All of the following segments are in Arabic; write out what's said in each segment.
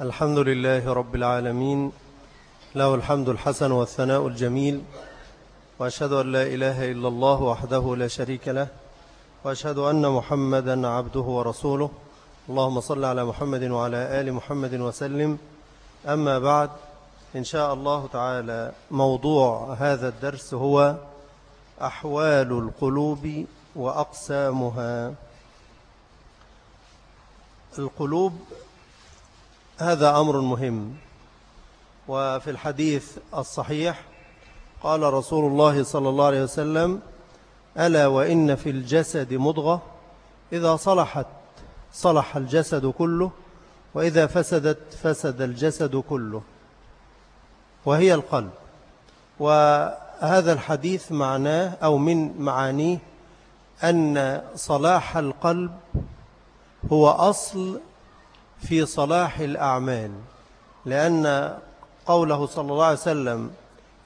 الحمد لله رب العالمين له الحمد الحسن والثناء الجميل وأشهد أن لا إله إلا الله وحده لا شريك له وأشهد أن محمدا عبده ورسوله. اللهم صل على محمد وعلى آل محمد وسلم. أما بعد إن شاء الله تعالى موضوع هذا الدرس هو أحوال القلوب وأقسامها. القلوب هذا أمر مهم. وفي الحديث الصحيح قال رسول الله صلى الله عليه وسلم ألا وإن في الجسد مضغة إذا صلحت صلح الجسد كله وإذا فسدت فسد الجسد كله. وهي القلب. وهذا الحديث معناه أو من معانيه أن صلاح القلب هو أصل في صلاح الأعمال لأن قوله صلى الله عليه وسلم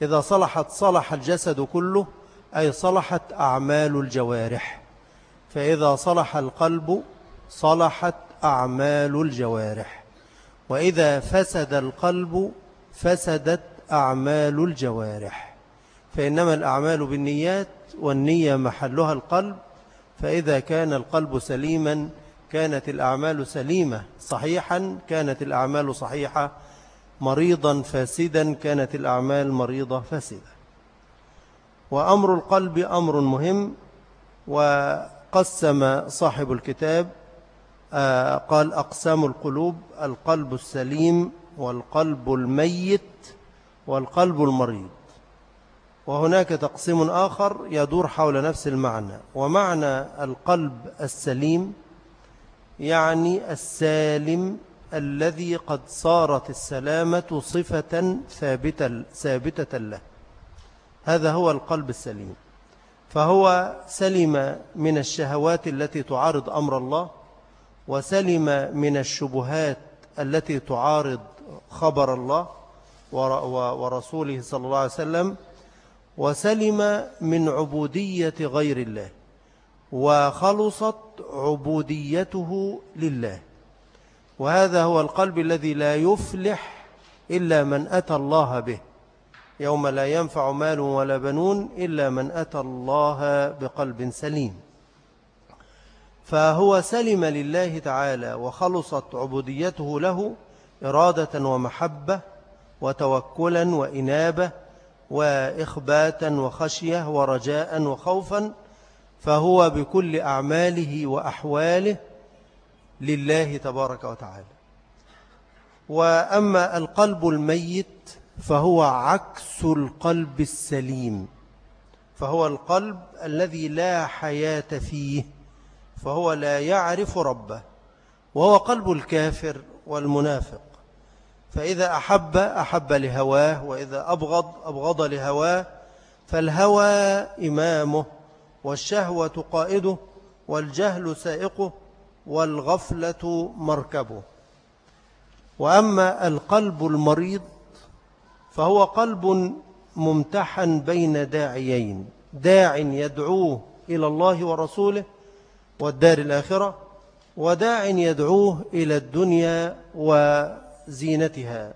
إذا صلحت صلح الجسد كله أي صلحت أعمال الجوارح. فإذا صلح القلب صلحت أعمال الجوارح. وإذا فسد القلب فسدت أعمال الجوارح. فإنما الأعمال بالنيات والنية محلها القلب فإذا كان القلب سليما كانت الأعمال سليمة صحيحا كانت الأعمال صحيحة مريضا فاسدا كانت الأعمال مريضة فاسدة. وأمر القلب أمر مهم وقسم صاحب الكتاب آه، قال أقسام القلوب القلب السليم والقلب الميت والقلب المريض. وهناك تقسيم آخر يدور حول نفس المعنى ومعنى القلب السليم يعني السالم الذي قد صارت السلامة صفة ثابتة, ثابتة له. هذا هو القلب السليم. فهو سلم من الشهوات التي تعارض أمر الله وسلم من الشبهات التي تعارض خبر الله ورسوله صلى الله عليه وسلم وسلم من عبودية غير الله وخلصت عبوديته لله. وهذا هو القلب الذي لا يفلح إلا من أتى الله به. يوم لا ينفع مال ولا بنون إلا من أتى الله بقلب سليم. فهو سلم لله تعالى وخلصت عبوديته له إرادة ومحبة وتوكلا وإنابة وإخباتا وخشية ورجاء وخوفا فهو بكل أعماله وأحواله لله تبارك وتعالى. وأما القلب الميت فهو عكس القلب السليم فهو القلب الذي لا حياة فيه فهو لا يعرف ربه وهو قلب الكافر والمنافق. فإذا أحب أحب لهواه وإذا أبغض أبغض لهواه فالهوى إمامه والشهوة قائده والجهل سائقه والغفلة مركبه. وأما القلب المريض فهو قلب ممتحن بين داعيين داع يدعوه إلى الله ورسوله والدار الآخرة وداع يدعوه إلى الدنيا وزينتها.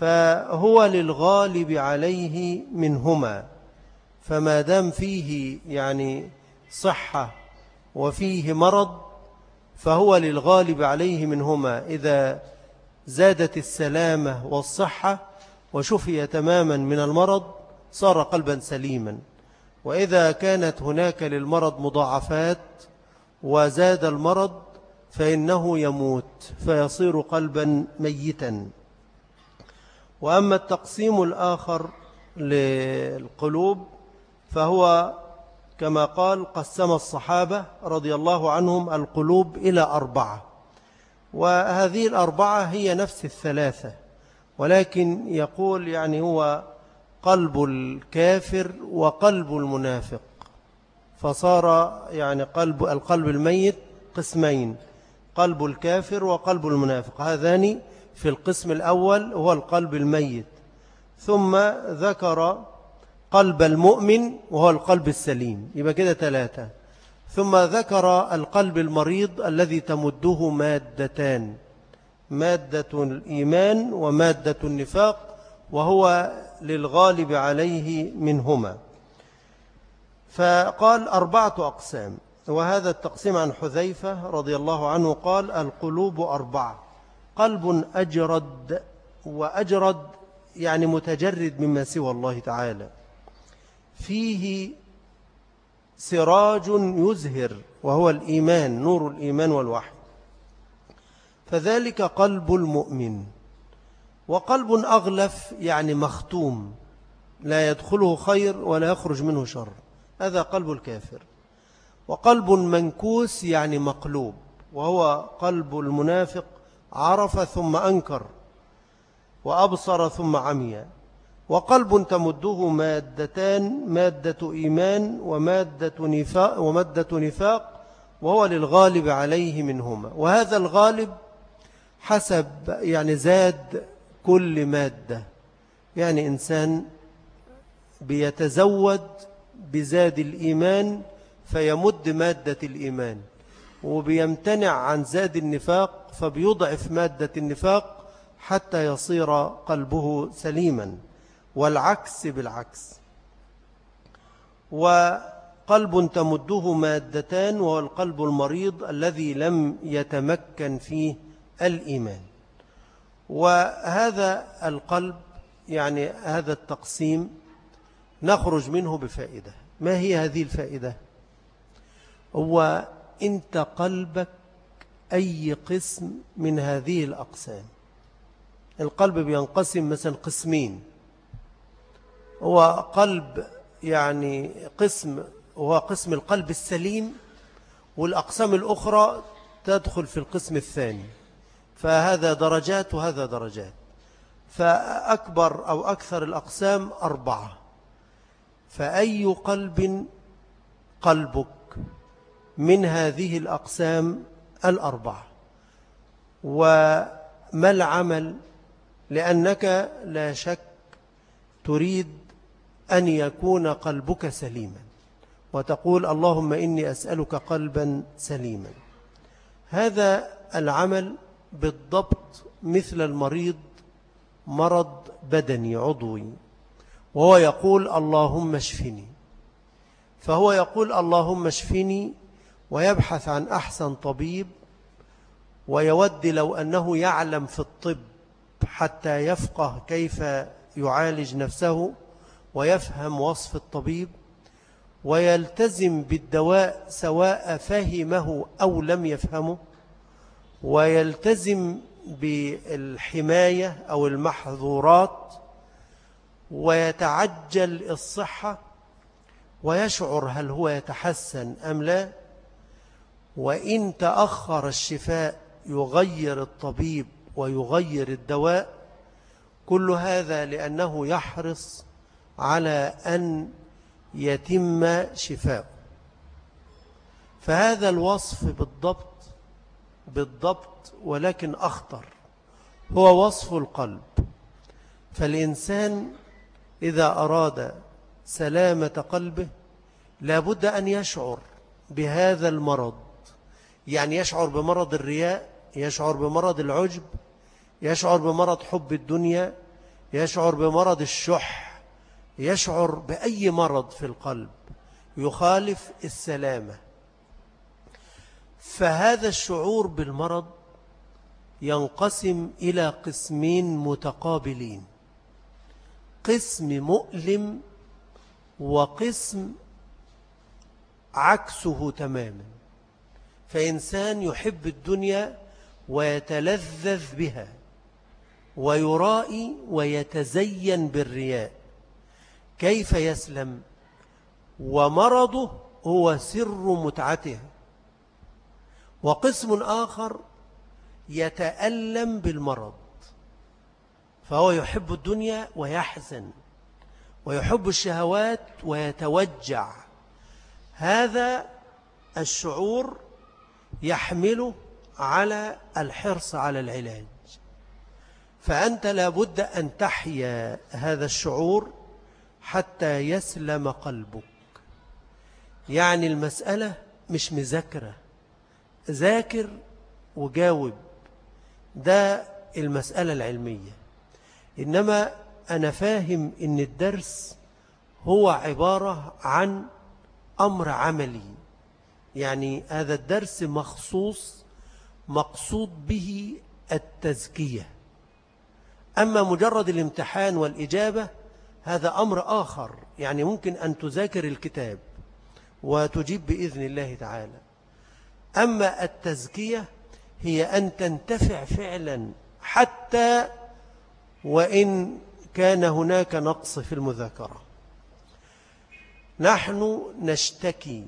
فهو للغالب عليه منهما. فما دام فيه يعني صحة وفيه مرض فهو للغالب عليه منهما. إذا زادت السلامة والصحة وشفي تماما من المرض صار قلبا سليما. وإذا كانت هناك للمرض مضاعفات وزاد المرض فإنه يموت فيصير قلبا ميتا. وأما التقسيم الآخر للقلوب فهو كما قال قسم الصحابة رضي الله عنهم القلوب إلى أربعة. وهذه الأربعة هي نفس الثلاثة ولكن يقول يعني هو قلب الكافر وقلب المنافق. فصار يعني قلب القلب الميت قسمين قلب الكافر وقلب المنافق. هذان في القسم الأول هو القلب الميت. ثم ذكر قلب المؤمن وهو القلب السليم. يبقى كده ثلاثة. ثم ذكر القلب المريض الذي تمده مادتان. مادة الإيمان ومادة النفاق وهو للغالب عليه منهما. فقال أربعة أقسام. وهذا التقسيم عن حذيفة رضي الله عنه قال القلوب أربعة. قلب أجرد وأجرد يعني متجرد مما سوى الله تعالى. فيه سراج يزهر وهو الإيمان نور الإيمان والوحي. فذلك قلب المؤمن. وقلب أغلف يعني مختوم. لا يدخله خير ولا يخرج منه شر. هذا قلب الكافر. وقلب منكوس يعني مقلوب. وهو قلب المنافق عرف ثم أنكر وأبصر ثم عمي. وقلب تمده مادتان مادة إيمان ومادة نفاق, ومادة نفاق وهو للغالب عليه منهما. وهذا الغالب حسب يعني زاد كل مادة. يعني إنسان بيتزود بزاد الإيمان فيمد مادة الإيمان. وبيمتنع عن زاد النفاق فبيضعف مادة النفاق حتى يصير قلبه سليما. والعكس بالعكس. وقلب تمده مادتان وهو القلب المريض الذي لم يتمكن فيه الإيمان. وهذا القلب يعني هذا التقسيم نخرج منه بفائدة. ما هي هذه الفائدة؟ هو أنت قلبك أي قسم من هذه الأقسام. القلب بينقسم مثلا قسمين. هو قلب يعني قسم هو قسم القلب السليم والأقسام الأخرى تدخل في القسم الثاني. فهذا درجات وهذا درجات. فأكبر أو أكثر الأقسام أربعة. فأي قلب قلبك من هذه الأقسام الأربعة؟ وما العمل؟ لأنك لا شك تريد أن يكون قلبك سليما. وتقول اللهم إني أسألك قلبا سليما. هذا العمل بالضبط مثل المريض مرض بدني عضوي. وهو يقول اللهم اشفني. فهو يقول اللهم اشفني ويبحث عن أحسن طبيب ويود لو أنه يعلم في الطب حتى يفقه كيف يعالج نفسه ويفهم وصف الطبيب ويلتزم بالدواء سواء فهمه أو لم يفهمه ويلتزم بالحماية أو المحظورات ويتعجل الصحة ويشعر هل هو يتحسن أم لا. وإن تأخر الشفاء يغير الطبيب ويغير الدواء كل هذا لأنه يحرص على أن يتم شفاء فهذا الوصف بالضبط بالضبط ولكن أخطر. هو وصف القلب. فالإنسان إذا أراد سلامة قلبه لابد أن يشعر بهذا المرض. يعني يشعر بمرض الرياء يشعر بمرض العجب يشعر بمرض حب الدنيا يشعر بمرض الشح. يشعر بأي مرض في القلب يخالف السلامة. فهذا الشعور بالمرض ينقسم إلى قسمين متقابلين قسم مؤلم وقسم عكسه تماما. فإنسان يحب الدنيا ويتلذذ بها ويرائي ويتزين بالرياء. كيف يسلم؟ ومرضه هو سر متعته. وقسم آخر يتألم بالمرض فهو يحب الدنيا ويحزن ويحب الشهوات ويتوجع. هذا الشعور يحمله على الحرص على العلاج. فأنت لابد أن تحيا هذا الشعور حتى يسلم قلبك. يعني المسألة مش مذاكرة. ذاكر وجاوب. ده المسألة العلمية. إنما أنا فاهم إن الدرس هو عبارة عن أمر عملي. يعني هذا الدرس مخصوص مقصود به التزكية. أما مجرد الامتحان والإجابة هذا أمر آخر يعني ممكن أن تذاكر الكتاب وتجيب بإذن الله تعالى. أما التزكية هي أن تنتفع فعلا حتى وإن كان هناك نقص في المذاكرة. نحن نشتكي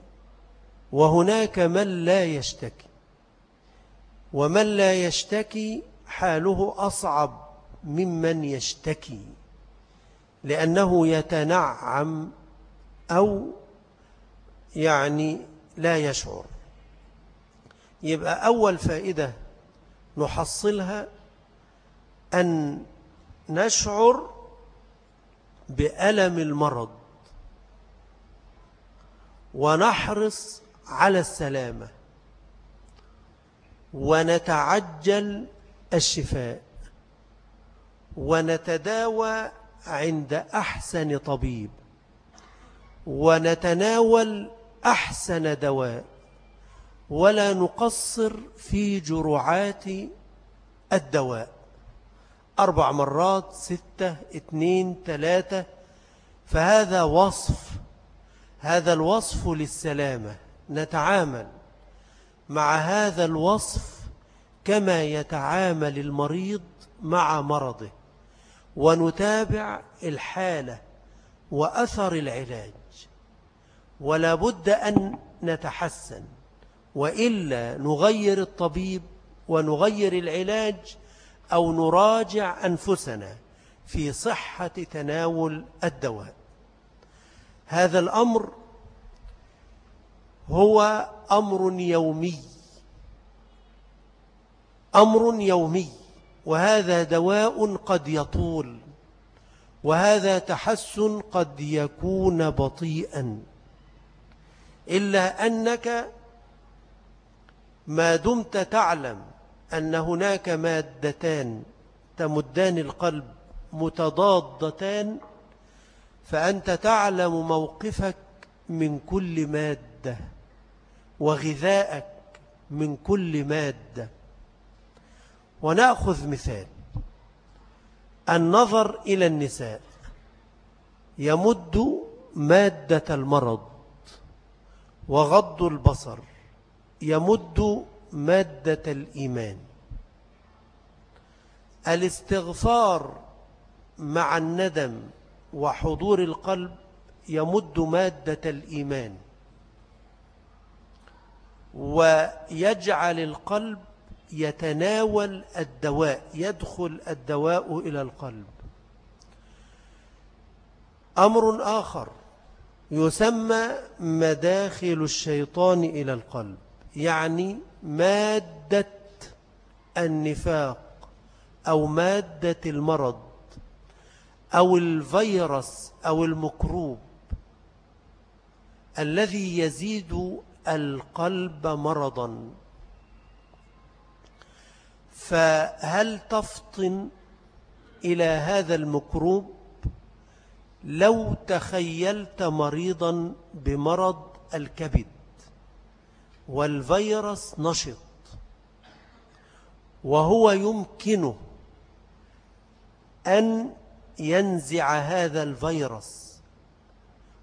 وهناك من لا يشتكي. ومن لا يشتكي حاله أصعب ممن يشتكي. لأنه يتنعم أو يعني لا يشعر. يبقى أول فائدة نحصلها أن نشعر بألم المرض ونحرص على السلامة ونتعجل الشفاء ونتداوى عند أحسن طبيب. ونتناول أحسن دواء. ولا نقصر في جرعات الدواء. أربع مرات ستة اثنين ثلاثة. فهذا وصف هذا الوصف للسلامة. نتعامل مع هذا الوصف كما يتعامل المريض مع مرضه. ونتابع الحالة وأثر العلاج. ولا بد أن نتحسن وإلا نغير الطبيب ونغير العلاج أو نراجع أنفسنا في صحة تناول الدواء. هذا الأمر هو أمر يومي. أمر يومي. وهذا دواء قد يطول وهذا تحسن قد يكون بطيئا. إلا أنك ما دمت تعلم أن هناك مادتان تمدان القلب متضادتان فأنت تعلم موقفك من كل مادة وغذاءك من كل مادة. ونأخذ مثال. النظر إلى النساء يمد مادة المرض وغض البصر يمد مادة الإيمان. الاستغفار مع الندم وحضور القلب يمد مادة الإيمان. ويجعل القلب يتناول الدواء يدخل الدواء إلى القلب. أمر آخر يسمى مداخل الشيطان إلى القلب يعني مادة النفاق أو مادة المرض أو الفيروس أو المكروب الذي يزيد القلب مرضا. فهل تفطن إلى هذا المكروب؟ لو تخيلت مريضا بمرض الكبد والفيروس نشط وهو يمكنه أن ينزع هذا الفيروس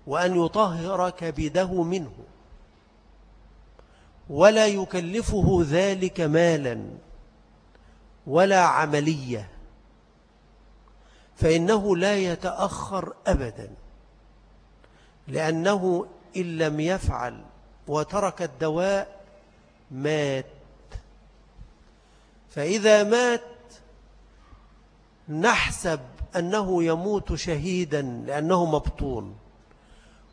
وأن يطهر كبده منه ولا يكلفه ذلك مالا ولا عملية فإنه لا يتأخر أبدا لأنه إن لم يفعل وترك الدواء مات. فإذا مات نحسب أنه يموت شهيدا لأنه مبطون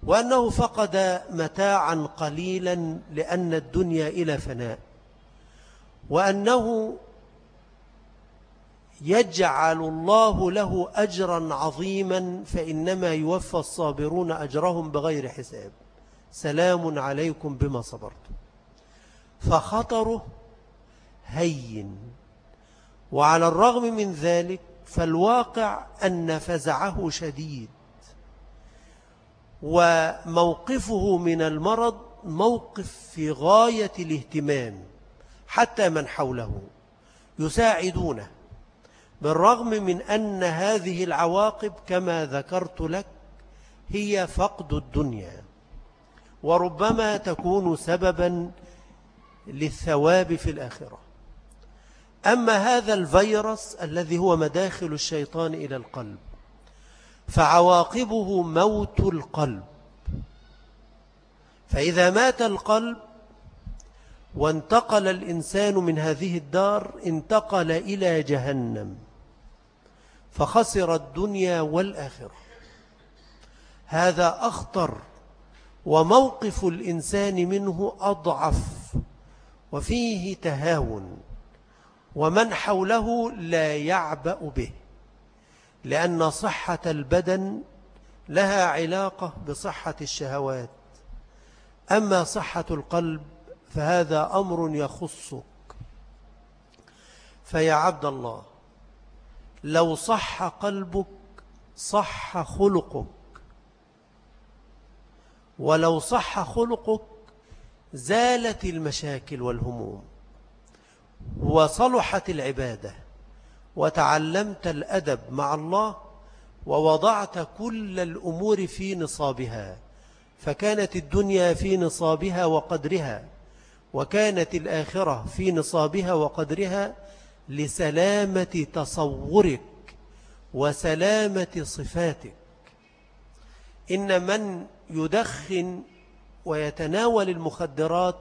وأنه فقد متاعا قليلا لأن الدنيا إلى فناء وأنه يجعل الله له أجرا عظيما فإنما يوفى الصابرون أجرهم بغير حساب. سلام عليكم بما صبرتم. فخطره هين. وعلى الرغم من ذلك فالواقع أن فزعه شديد. وموقفه من المرض موقف في غاية الاهتمام حتى من حوله. يساعدونه. بالرغم من أن هذه العواقب كما ذكرت لك هي فقد الدنيا وربما تكون سببا للثواب في الآخرة. أما هذا الفيروس الذي هو مداخل الشيطان إلى القلب فعواقبه موت القلب. فإذا مات القلب وانتقل الإنسان من هذه الدار انتقل إلى جهنم. فخسر الدنيا والآخرة. هذا أخطر وموقف الإنسان منه أضعف وفيه تهاون ومن حوله لا يعبأ به لأن صحة البدن لها علاقة بصحة الشهوات. أما صحة القلب فهذا أمر يخصك. فيا عبد الله لو صح قلبك صح خلقك. ولو صح خلقك زالت المشاكل والهموم وصلحت العبادة وتعلمت الأدب مع الله ووضعت كل الأمور في نصابها فكانت الدنيا في نصابها وقدرها وكانت الآخرة في نصابها وقدرها لسلامة تصورك وسلامة صفاتك. إن من يدخن ويتناول المخدرات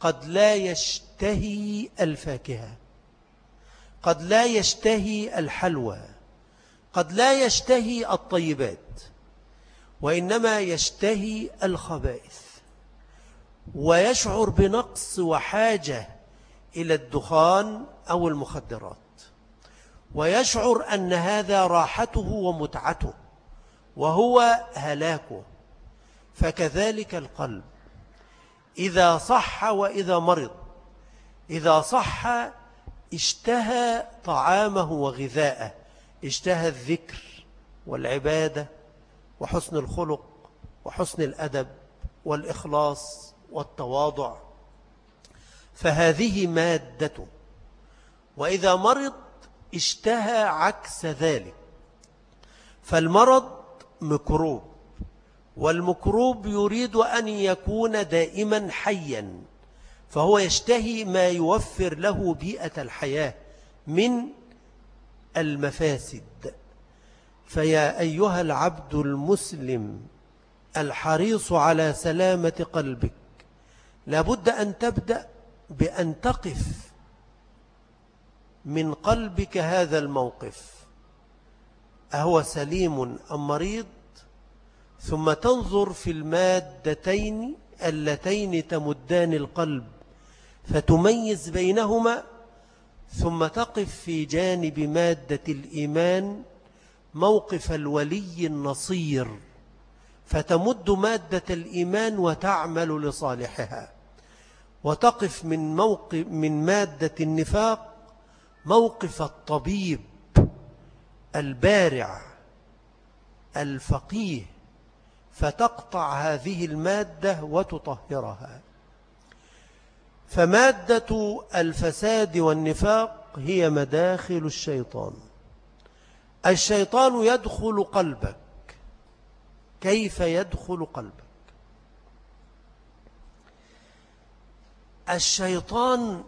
قد لا يشتهي الفاكهة قد لا يشتهي الحلوى قد لا يشتهي الطيبات وإنما يشتهي الخبائث. ويشعر بنقص وحاجة إلى الدخان أو المخدرات. ويشعر أن هذا راحته ومتعته وهو هلاكه. فكذلك القلب. إذا صح وإذا مرض إذا صح اشتهى طعامه وغذاءه اشتهى الذكر والعبادة وحسن الخلق وحسن الأدب والإخلاص والتواضع. فهذه مادته. وإذا مرض اشتهى عكس ذلك. فالمرض مكروب والمكروب يريد أن يكون دائما حيا فهو يشتهي ما يوفر له بيئة الحياة من المفاسد. فيا أيها العبد المسلم الحريص على سلامة قلبك لابد أن تبدأ بأن تقف من قلبك هذا الموقف؟ أهو سليم أم مريض؟ ثم تنظر في المادتين اللتين تمدان القلب فتميز بينهما ثم تقف في جانب مادة الإيمان موقف الولي النصير فتمد مادة الإيمان وتعمل لصالحها وتقف من, موقف من مادة النفاق موقف الطبيب البارع الفقيه فتقطع هذه المادة وتطهرها. فمادة الفساد والنفاق هي مداخل الشيطان. الشيطان يدخل قلبك. كيف يدخل قلبك؟ الشيطان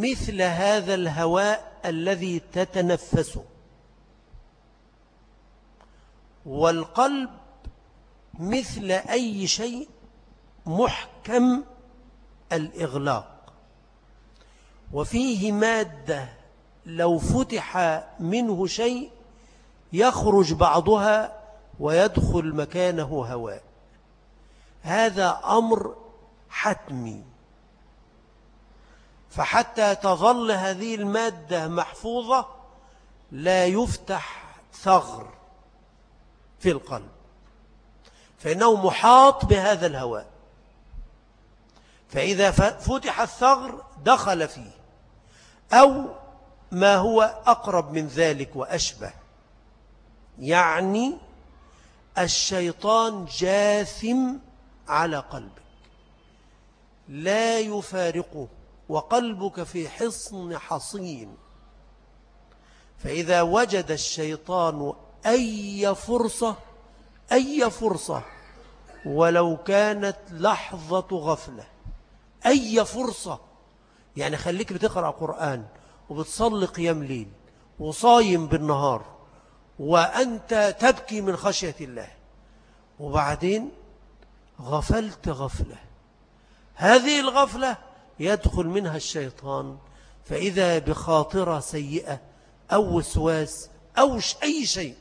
مثل هذا الهواء الذي تتنفسه. والقلب مثل أي شيء محكم الإغلاق. وفيه مادة لو فتح منه شيء يخرج بعضها ويدخل مكانه هواء. هذا أمر حتمي. فحتى تظل هذه المادة محفوظة لا يفتح ثغر في القلب. فإنه محاط بهذا الهواء. فإذا فتح الثغر دخل فيه أو ما هو أقرب من ذلك وأشبه. يعني الشيطان جاثم على قلبك. لا يفارقه. وقلبك في حصن حصين. فإذا وجد الشيطان أي فرصة أي فرصة ولو كانت لحظة غفلة أي فرصة. يعني خليك بتقرأ قرآن وبتصلي قيام ليل وصايم بالنهار وأنت تبكي من خشية الله وبعدين غفلت غفلة. هذه الغفلة يدخل منها الشيطان فإذا بخاطرة سيئة أو وسواس أو أي شيء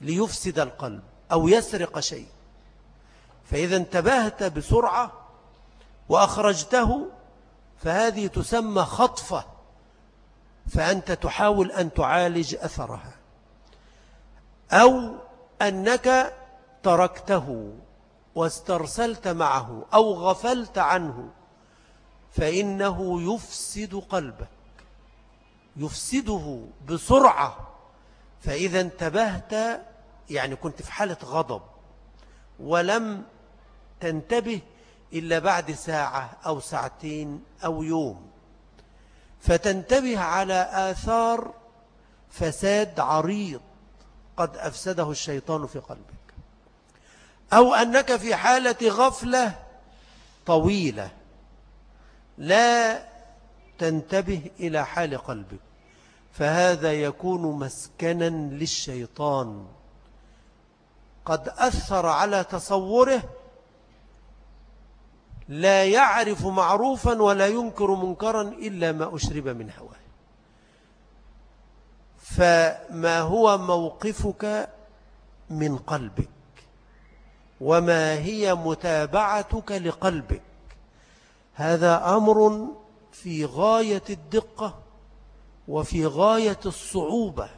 ليفسد القلب أو يسرق شيء. فإذا انتبهت بسرعة وأخرجته فهذه تسمى خطفة فأنت تحاول أن تعالج أثرها. أو أنك تركته واسترسلت معه أو غفلت عنه. فإنه يفسد قلبك يفسده بسرعة. فإذا انتبهت يعني كنت في حالة غضب ولم تنتبه إلا بعد ساعة أو ساعتين أو يوم. فتنتبه على آثار فساد عريض قد أفسده الشيطان في قلبك. أو أنك في حالة غفلة طويلة. لا تنتبه إلى حال قلبك فهذا يكون مسكنا للشيطان. قد أثر على تصوره لا يعرف معروفا ولا ينكر منكرا إلا ما أشرب من هواه. فما هو موقفك من قلبك وما هي متابعتك لقلبك؟ هذا أمر في غاية الدقة وفي غاية الصعوبة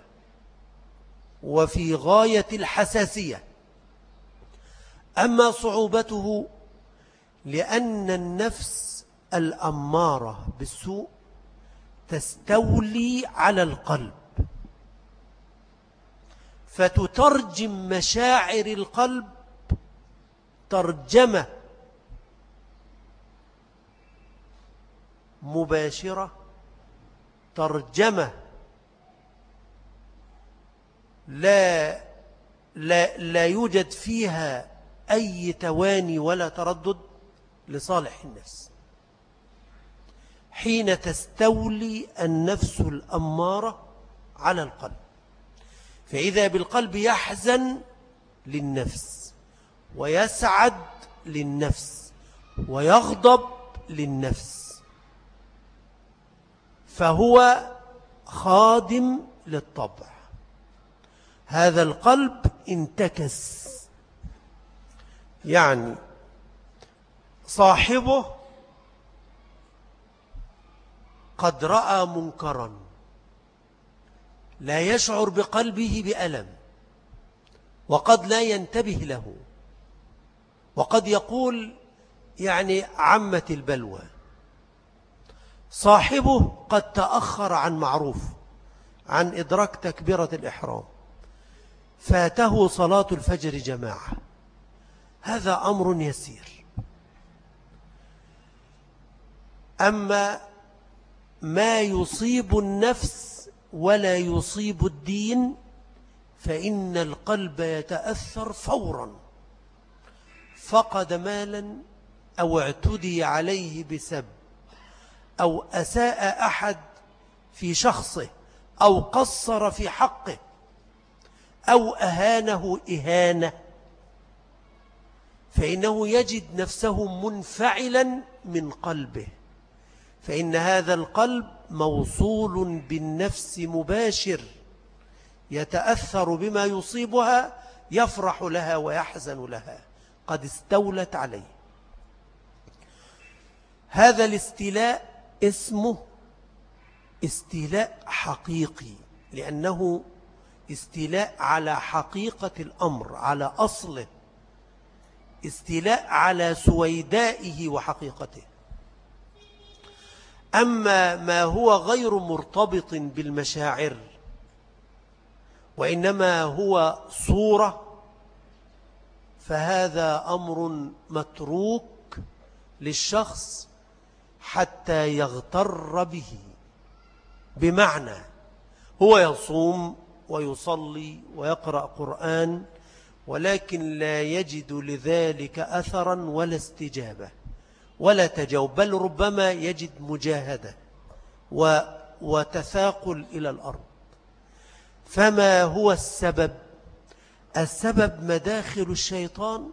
وفي غاية الحساسية. أما صعوبته لأن النفس الأمارة بالسوء تستولي على القلب فتترجم مشاعر القلب ترجمة مباشرة ترجمة. لا, لا, لا يوجد فيها أي تواني ولا تردد لصالح النفس. حين تستولي النفس الأمارة على القلب. فإذا بالقلب يحزن للنفس ويسعد للنفس ويغضب للنفس. فهو خادم للطبع. هذا القلب انتكس. يعني صاحبه قد رأى منكرا. لا يشعر بقلبه بألم. وقد لا ينتبه له. وقد يقول يعني عمت البلوى. صاحبه قد تأخر عن معروف عن إدراك تكبيرة الإحرام. فاته صلاة الفجر جماعة. هذا أمر يسير. أما ما يصيب النفس ولا يصيب الدين فإن القلب يتأثر فورا. فقد مالا أو اعتدي عليه بسب أو أساء أحد في شخصه أو قصر في حقه أو أهانه إهانة فإنه يجد نفسه منفعلا من قلبه فإن هذا القلب موصول بالنفس مباشر يتأثر بما يصيبها يفرح لها ويحزن لها قد استولت عليه. هذا الاستيلاء اسمه استيلاء حقيقي لأنه استيلاء على حقيقة الأمر على أصله. استيلاء على سويدائه وحقيقته. أما ما هو غير مرتبط بالمشاعر وإنما هو صورة فهذا أمر متروك للشخص حتى يغتر به. بمعنى هو يصوم ويصلي ويقرأ قرآن ولكن لا يجد لذلك أثرا ولا استجابة ولا تجاوب بل ربما يجد مجاهدة وتثاقل إلى الأرض. فما هو السبب؟ السبب مداخل الشيطان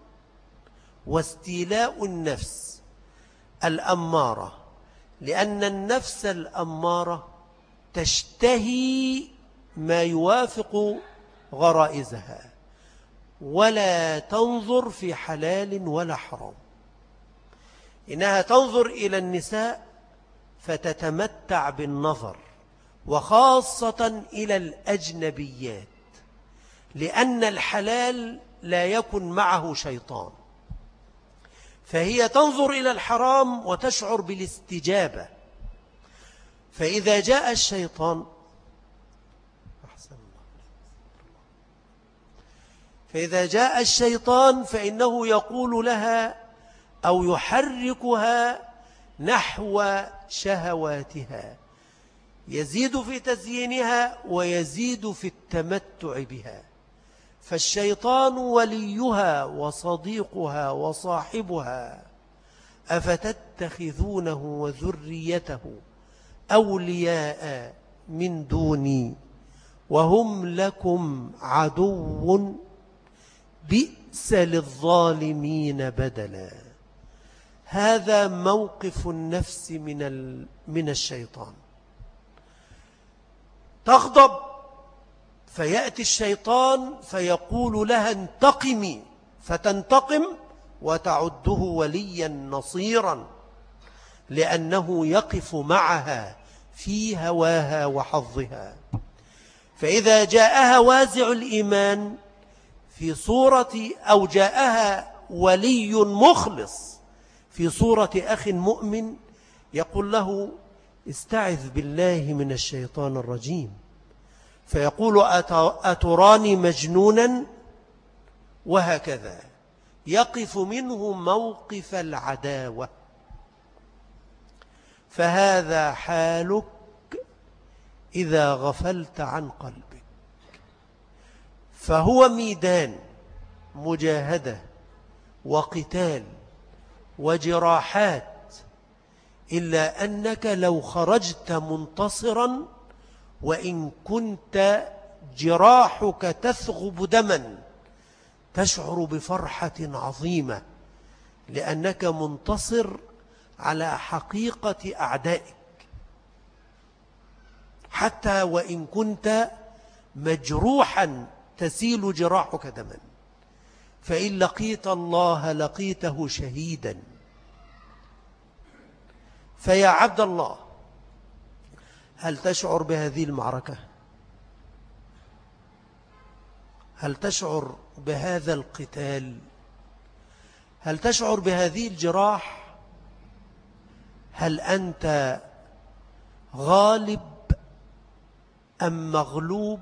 واستيلاء النفس. الأمارة لأن النفس الأمارة تشتهي ما يوافق غرائزها ولا تنظر في حلال ولا حرام. إنها تنظر إلى النساء فتتمتع بالنظر وخاصة إلى الأجنبيات لأن الحلال لا يكن معه شيطان. فهي تنظر إلى الحرام وتشعر بالاستجابة. فإذا جاء الشيطان فإذا جاء الشيطان فإنه يقول لها أو يحركها نحو شهواتها. يزيد في تزيينها ويزيد في التمتع بها. فالشيطان وليها وصديقها وصاحبها أفتتخذونه وذريته أولياء من دوني وهم لكم عدو بئس للظالمين بدلا. هذا موقف النفس من الشيطان. تغضب فيأتي الشيطان فيقول لها انتقمي فتنتقم وتعده وليا نصيرا لأنه يقف معها في هواها وحظها. فإذا جاءها وازع الإيمان في صورة أو جاءها ولي مخلص في صورة أخ مؤمن يقول له استعذ بالله من الشيطان الرجيم. فيقول أتراني مجنونا؟ وهكذا. يقف منه موقف العداوة. فهذا حالك إذا غفلت عن قلبك. فهو ميدان مجاهدة وقتال وجراحات إلا أنك لو خرجت منتصرا وإن كنت جراحك تثغب دما تشعر بفرحة عظيمة لأنك منتصر على حقيقة أعدائك. حتى وإن كنت مجروحا تسيل جراحك دما فإن لقيت الله لقيته شهيدا. فيا عبد الله هل تشعر بهذه المعركة؟ هل تشعر بهذا القتال؟ هل تشعر بهذه الجراح؟ هل أنت غالب أم مغلوب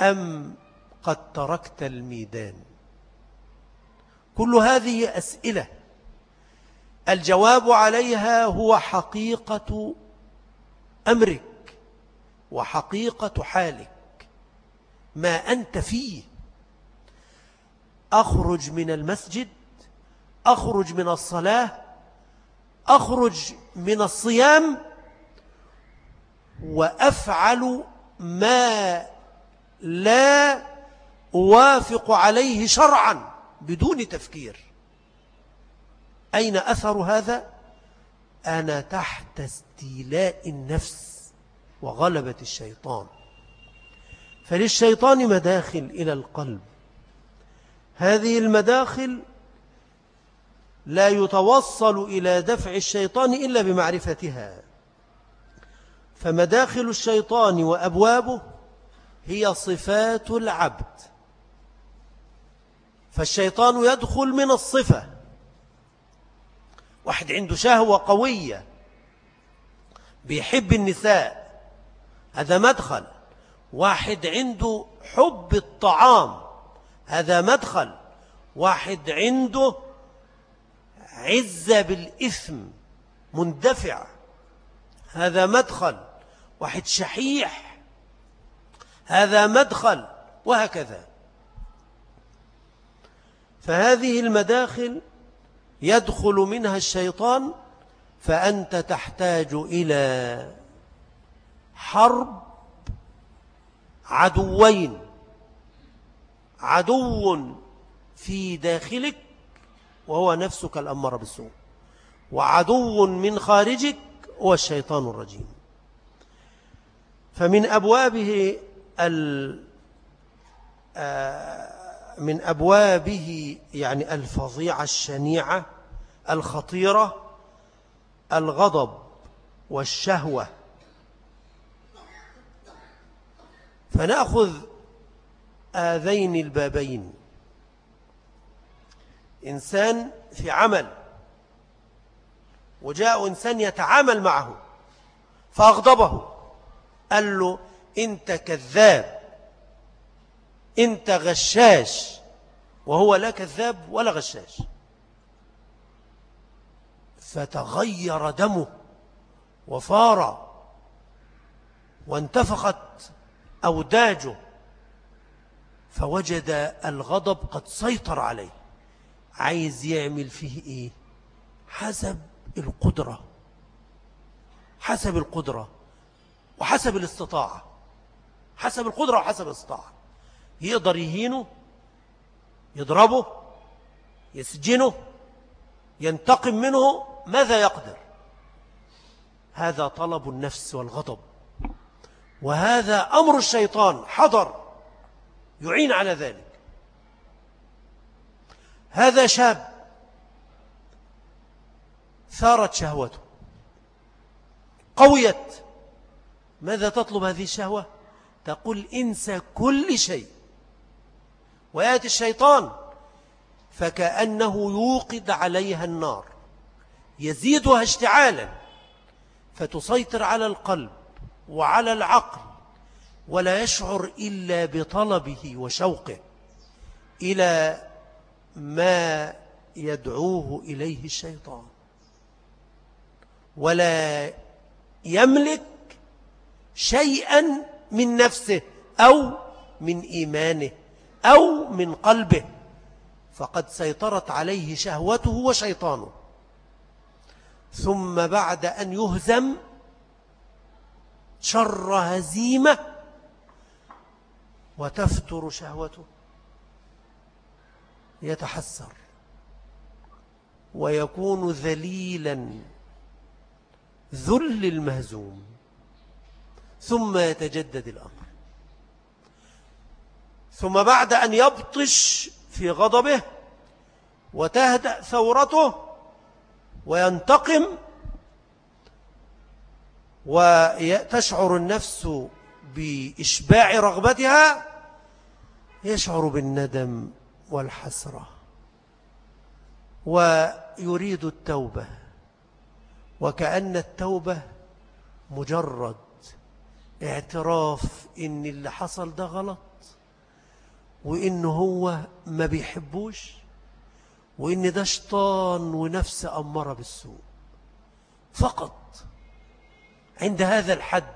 أم قد تركت الميدان؟ كل هذه أسئلة الجواب عليها هو حقيقة أمرك وحقيقة حالك ما أنت فيه أخرج من المسجد أخرج من الصلاة أخرج من الصيام وأفعل ما لا أوافق عليه شرعا بدون تفكير أين أثر هذا؟ أنا تحت استيلاء النفس وغلبة الشيطان. فللشيطان مداخل إلى القلب. هذه المداخل لا يتوصل إلى دفع الشيطان إلا بمعرفتها. فمداخل الشيطان وأبوابه هي صفات العبد. فالشيطان يدخل من الصفة واحد عنده شهوة قوية بيحب النساء هذا مدخل. واحد عنده حب الطعام هذا مدخل. واحد عنده عزة بالإثم مندفع هذا مدخل. واحد شحيح هذا مدخل وهكذا. فهذه المداخل يدخل منها الشيطان فأنت تحتاج إلى حرب عدوين. عدو في داخلك وهو نفسك الأمر بالسوء. وعدو من خارجك هو الشيطان الرجيم. فمن أبوابه آه، من أبوابه يعني الفظيعة الشنيعة الخطيرة الغضب والشهوة. فنأخذ هذين البابين. إنسان في عمل وجاء إنسان يتعامل معه فأغضبه قال له أنت كذاب أنت غشاش وهو لا كذاب ولا غشاش. فتغير دمه وفار وانتفخت أوداجه فوجد الغضب قد سيطر عليه. عايز يعمل فيه إيه؟ حسب القدرة حسب القدرة وحسب الاستطاعة حسب القدرة وحسب الاستطاعة. يقدر يهينه يضربه يسجنه ينتقم منه ماذا يقدر؟ هذا طلب النفس والغضب. وهذا أمر الشيطان حضر يعين على ذلك. هذا شاب ثارت شهوته. قويت. ماذا تطلب هذه الشهوة؟ تقول انسى كل شيء. ويأتي الشيطان فكأنه يوقد عليها النار. يزيدها اشتعالا فتسيطر على القلب وعلى العقل ولا يشعر إلا بطلبه وشوقه إلى ما يدعوه إليه الشيطان. ولا يملك شيئا من نفسه أو من إيمانه أو من قلبه فقد سيطرت عليه شهوته وشيطانه. ثم بعد أن يهزم شر هزيمة وتفتر شهوته. يتحسر ويكون ذليلا ذل المهزوم. ثم يتجدد الأمر. ثم بعد أن يبطش في غضبه وتهدأ ثورته وينتقم وتشعر النفس بإشباع رغبتها يشعر بالندم والحسرة ويريد التوبة وكأن التوبة مجرد اعتراف إن اللي حصل ده غلط وإن هو ما بيحبوش. وإن ده شيطان ونفس أمر بالسوء. فقط عند هذا الحد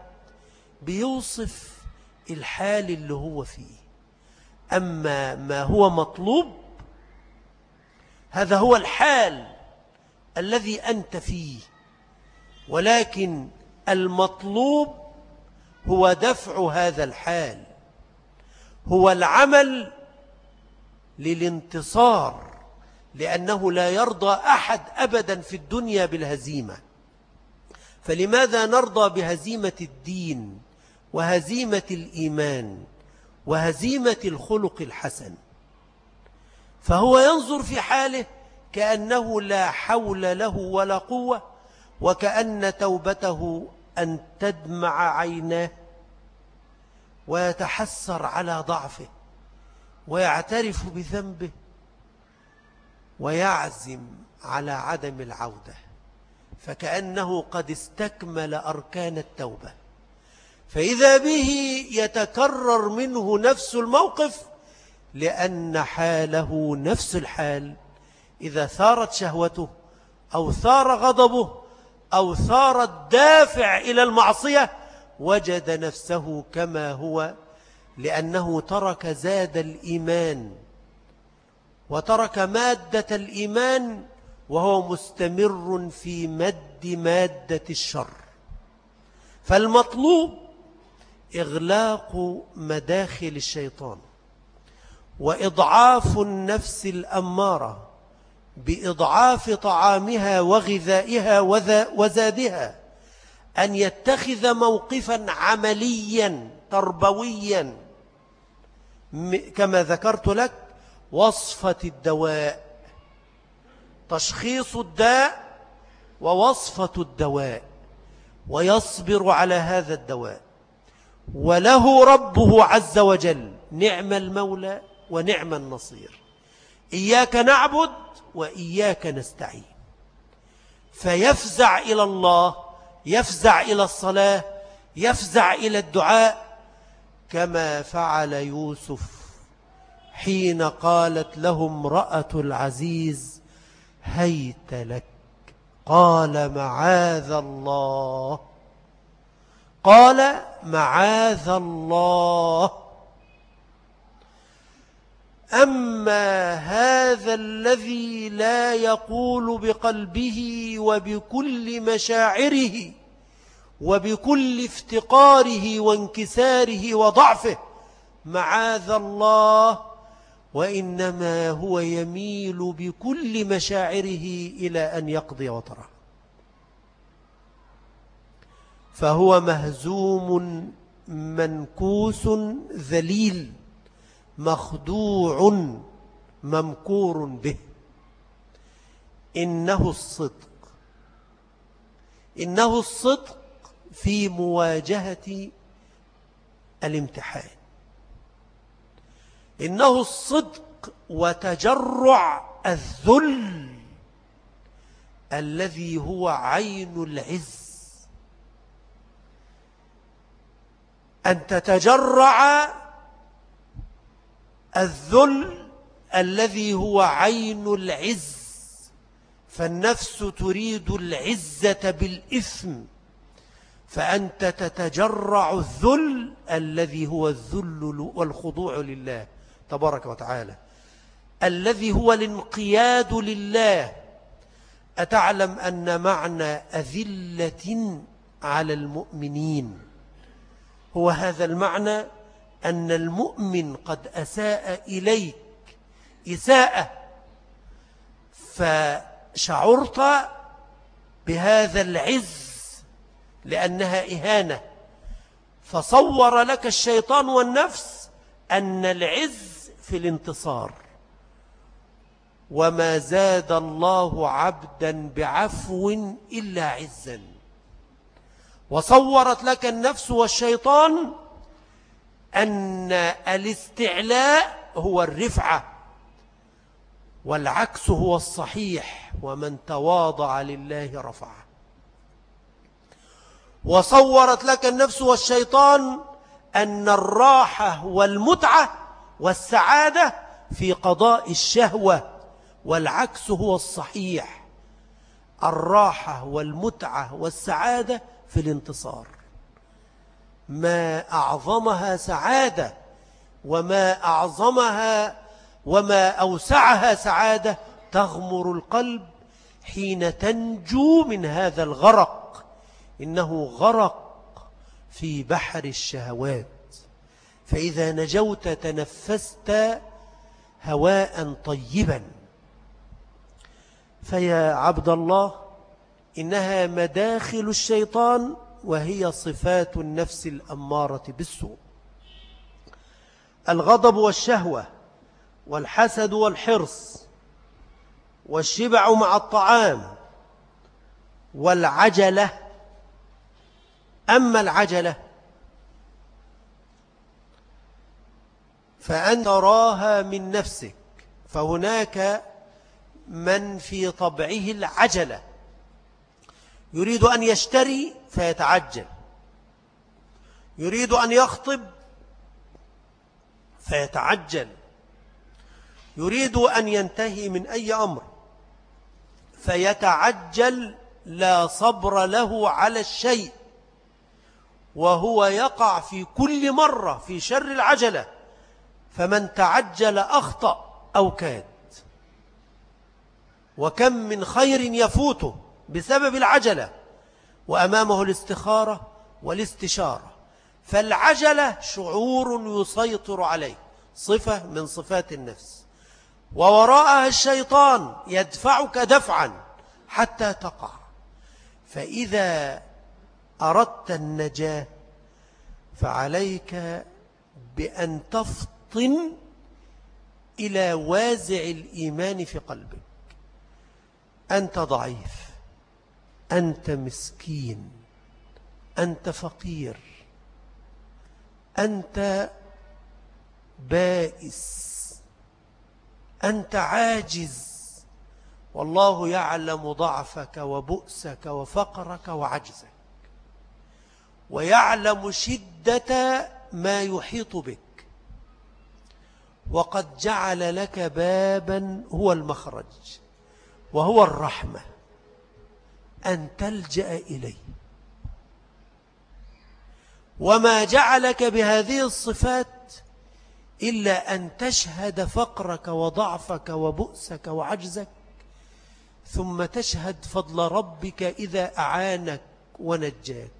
بيوصف الحال اللي هو فيه. أما ما هو مطلوب هذا هو الحال الذي أنت فيه. ولكن المطلوب هو دفع هذا الحال هو العمل للانتصار. لأنه لا يرضى أحد أبدا في الدنيا بالهزيمة. فلماذا نرضى بهزيمة الدين وهزيمة الإيمان وهزيمة الخلق الحسن؟ فهو ينظر في حاله كأنه لا حول له ولا قوة وكأن توبته أن تدمع عيناه ويتحسر على ضعفه ويعترف بذنبه ويعزم على عدم العودة فكأنه قد استكمل أركان التوبة. فإذا به يتكرر منه نفس الموقف لأن حاله نفس الحال. إذا ثارت شهوته أو ثار غضبه أو ثار الدافع إلى المعصية وجد نفسه كما هو لأنه ترك زاد الإيمان. وترك مادة الإيمان وهو مستمر في مد مادة الشر. فالمطلوب إغلاق مداخل الشيطان وإضعاف النفس الأمارة بإضعاف طعامها وغذائها وزادها أن يتخذ موقفا عمليا تربويا كما ذكرت لك وصفة الدواء. تشخيص الداء ووصفة الدواء. ويصبر على هذا الدواء. وله ربه عز وجل. نعم المولى ونعم النصير. إياك نعبد وإياك نستعين. فيفزع إلى الله يفزع إلى الصلاة يفزع إلى الدعاء كما فعل يوسف حين قالت له امرأة العزيز هيت لك قال معاذ الله. قال معاذ الله. أما هذا الذي لا يقول بقلبه وبكل مشاعره وبكل افتقاره وانكساره وضعفه معاذ الله. وإنما هو يميل بكل مشاعره إلى أن يقضي وطره. فهو مهزوم منكوس ذليل مخدوع ممكور به. إنه الصدق. إنه الصدق في مواجهة الامتحان. إنه الصدق وتجرع الذل الذي هو عين العز. أن تتجرع الذل الذي هو عين العز. فالنفس تريد العزة بالإثم. فأنت تتجرع الذل الذي هو الذل والخضوع لله. تبارك وتعالى. الذي هو الانقياد لله. أتعلم أن معنى أذلة على المؤمنين؟ هو هذا المعنى أن المؤمن قد أساء إليك إساءة فشعرت بهذا العز لأنها إهانة. فصور لك الشيطان والنفس أن العز في الانتصار. وما زاد الله عبدا بعفو إلا عزا. وصورت لك النفس والشيطان أن الاستعلاء هو الرفعة والعكس هو الصحيح ومن تواضع لله رفعه. وصورت لك النفس والشيطان أن الراحة والمتعة والسعادة في قضاء الشهوة والعكس هو الصحيح. الراحة والمتعة والسعادة في الانتصار. ما أعظمها سعادة وما أعظمها وما أوسعها سعادة تغمر القلب حين تنجو من هذا الغرق. إنه غرق في بحر الشهوات. فإذا نجوت تنفست هواء طيبا. فيا عبد الله إنها مداخل الشيطان وهي صفات النفس الأمارة بالسوء. الغضب والشهوة والحسد والحرص والشبع مع الطعام والعجلة. أما العجلة فأن تراها من نفسك. فهناك من في طبعه العجلة. يريد أن يشتري فيتعجل. يريد أن يخطب فيتعجل. يريد أن ينتهي من أي أمر. فيتعجل لا صبر له على الشيء. وهو يقع في كل مرة في شر العجلة. فمن تعجل أخطأ أو كاد. وكم من خير يفوته بسبب العجلة وأمامه الاستخارة والاستشارة. فالعجلة شعور يسيطر عليه صفة من صفات النفس. ووراءها الشيطان يدفعك دفعا حتى تقع. فإذا أردت النجاة فعليك بأن تفطن إلى وازع الإيمان في قلبك. أنت ضعيف أنت مسكين أنت فقير أنت بائس أنت عاجز. والله يعلم ضعفك وبؤسك وفقرك وعجزك ويعلم شدة ما يحيط بك. وقد جعل لك بابا هو المخرج وهو الرحمة أن تلجأ إليه. وما جعلك بهذه الصفات إلا أن تشهد فقرك وضعفك وبؤسك وعجزك ثم تشهد فضل ربك إذا أعانك ونجاك.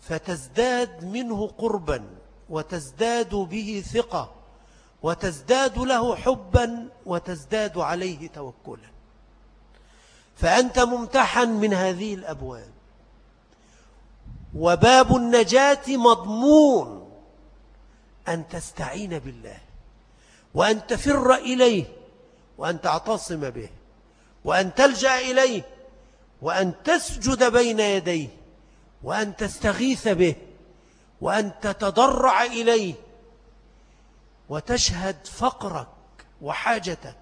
فتزداد منه قربا وتزداد به ثقة. وتزداد له حبا وتزداد عليه توكلا. فأنت ممتحن من هذه الأبواب. وباب النجاة مضمون أن تستعين بالله وأن تفر إليه وأن تعتصم به وأن تلجأ إليه وأن تسجد بين يديه وأن تستغيث به وأن تتضرع إليه وتشهد فقرك وحاجتك.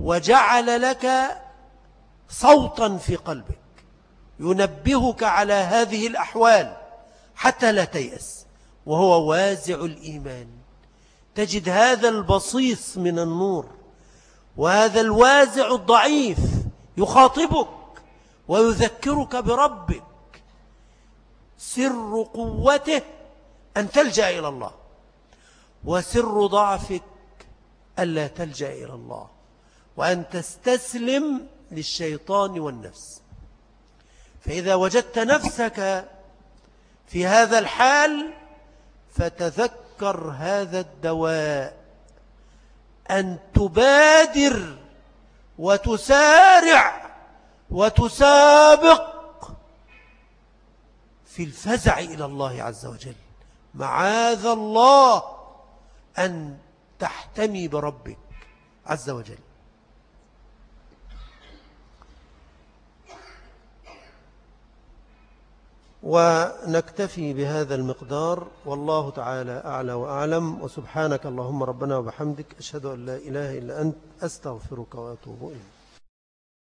وجعل لك صوتا في قلبك. ينبهك على هذه الأحوال حتى لا تيأس. وهو وازع الإيمان. تجد هذا البصيص من النور. وهذا الوازع الضعيف يخاطبك ويذكرك بربك. سر قوته أن تلجأ إلى الله. وسر ضعفك ألا تلجأ إلى الله وأن تستسلم للشيطان والنفس. فإذا وجدت نفسك في هذا الحال فتذكر هذا الدواء أن تبادر وتسارع وتسابق في الفزع إلى الله عز وجل. معاذ الله أن تحتمي بربك عز وجل. ونكتفي بهذا المقدار والله تعالى أعلى وأعلم وسبحانك اللهم ربنا وبحمدك أشهد أن لا إله إلا أنت أستغفرك وأتوب إليك.